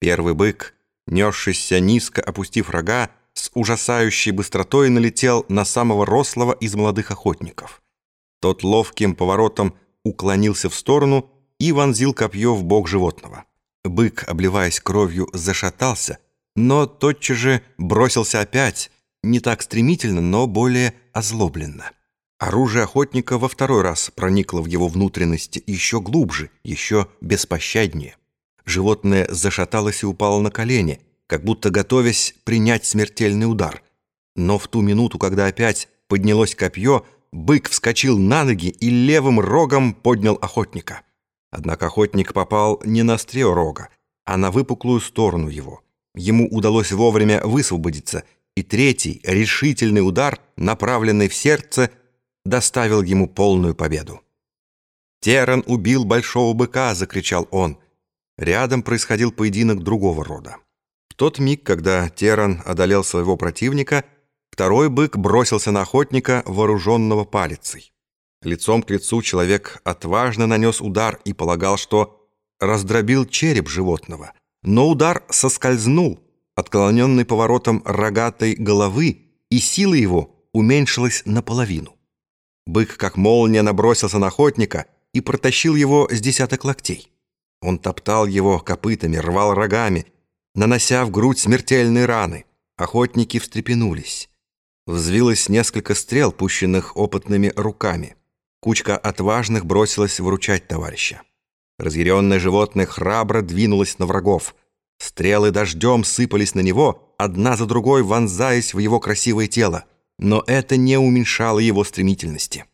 Первый бык, несшийся низко, опустив рога, с ужасающей быстротой налетел на самого рослого из молодых охотников. Тот ловким поворотом уклонился в сторону и вонзил копье в бок животного. Бык, обливаясь кровью, зашатался, но тотчас же бросился опять, не так стремительно, но более озлобленно. Оружие охотника во второй раз проникло в его внутренности еще глубже, еще беспощаднее. Животное зашаталось и упало на колени, как будто готовясь принять смертельный удар. Но в ту минуту, когда опять поднялось копье, бык вскочил на ноги и левым рогом поднял охотника. Однако охотник попал не на острие рога, а на выпуклую сторону его. Ему удалось вовремя высвободиться, и третий, решительный удар, направленный в сердце, доставил ему полную победу. «Теран убил большого быка!» — закричал он. Рядом происходил поединок другого рода. В тот миг, когда Теран одолел своего противника, второй бык бросился на охотника, вооруженного палицей. Лицом к лицу человек отважно нанес удар и полагал, что раздробил череп животного. Но удар соскользнул, отклоненный поворотом рогатой головы, и сила его уменьшилась наполовину. Бык, как молния, набросился на охотника и протащил его с десяток локтей. Он топтал его копытами, рвал рогами, нанося в грудь смертельные раны. Охотники встрепенулись. Взвилось несколько стрел, пущенных опытными руками. Кучка отважных бросилась выручать товарища. Разъяренное животное храбро двинулось на врагов. Стрелы дождем сыпались на него, одна за другой вонзаясь в его красивое тело. Но это не уменьшало его стремительности.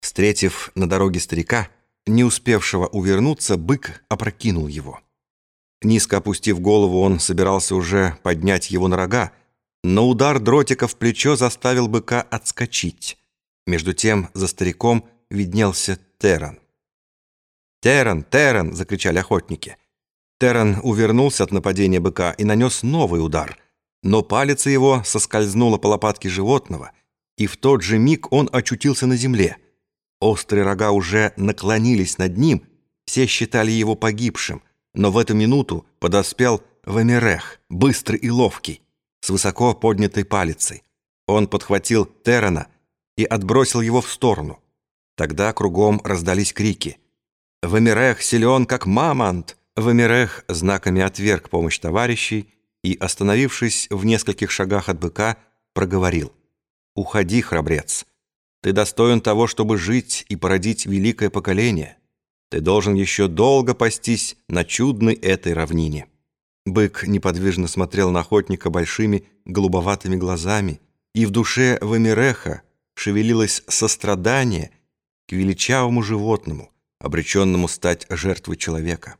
Встретив на дороге старика, не успевшего увернуться, бык опрокинул его. Низко опустив голову, он собирался уже поднять его на рога, но удар дротика в плечо заставил быка отскочить. Между тем за стариком виднелся Теран. «Теран! Теран!» — закричали охотники. Теран увернулся от нападения быка и нанес новый удар, но палец его соскользнула по лопатке животного, и в тот же миг он очутился на земле. Острые рога уже наклонились над ним, все считали его погибшим, но в эту минуту подоспел Вамирех, быстрый и ловкий, с высоко поднятой палицей. Он подхватил Терана и отбросил его в сторону. Тогда кругом раздались крики. «Вамирех силен, как мамонт!» Вамирех знаками отверг помощь товарищей и, остановившись в нескольких шагах от быка, проговорил. «Уходи, храбрец. Ты достоин того, чтобы жить и породить великое поколение. Ты должен еще долго пастись на чудной этой равнине». Бык неподвижно смотрел на охотника большими голубоватыми глазами, и в душе Вамиреха шевелилось сострадание — к величавому животному, обреченному стать жертвой человека.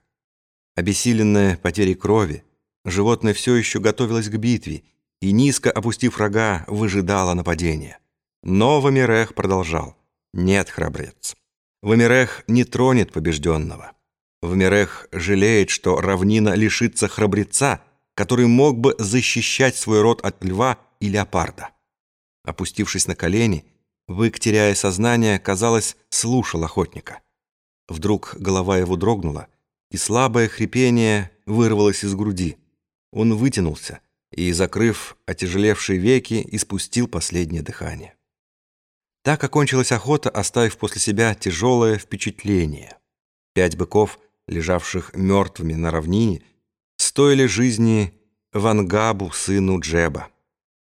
Обессиленное потерей крови, животное все еще готовилось к битве и, низко опустив рога, выжидало нападения. Но Вамирех продолжал. «Нет, храбрец. Вамирех не тронет побежденного. Вамирех жалеет, что равнина лишится храбреца, который мог бы защищать свой род от льва и леопарда». Опустившись на колени, Бык, теряя сознание, казалось, слушал охотника. Вдруг голова его дрогнула, и слабое хрипение вырвалось из груди. Он вытянулся и, закрыв отяжелевшие веки, испустил последнее дыхание. Так окончилась охота, оставив после себя тяжелое впечатление. Пять быков, лежавших мертвыми на равнине, стоили жизни Вангабу, сыну Джеба.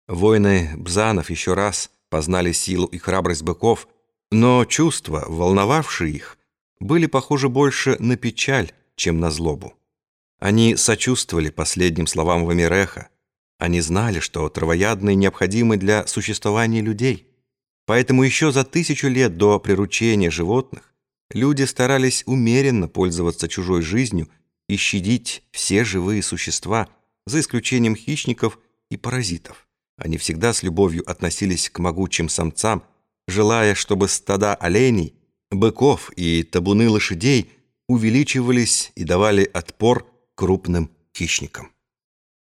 Воины Бзанов еще раз познали силу и храбрость быков, но чувства, волновавшие их, были похожи больше на печаль, чем на злобу. Они сочувствовали последним словам Вамиреха. Они знали, что травоядные необходимы для существования людей. Поэтому еще за тысячу лет до приручения животных люди старались умеренно пользоваться чужой жизнью и щадить все живые существа, за исключением хищников и паразитов. Они всегда с любовью относились к могучим самцам, желая, чтобы стада оленей, быков и табуны лошадей увеличивались и давали отпор крупным хищникам.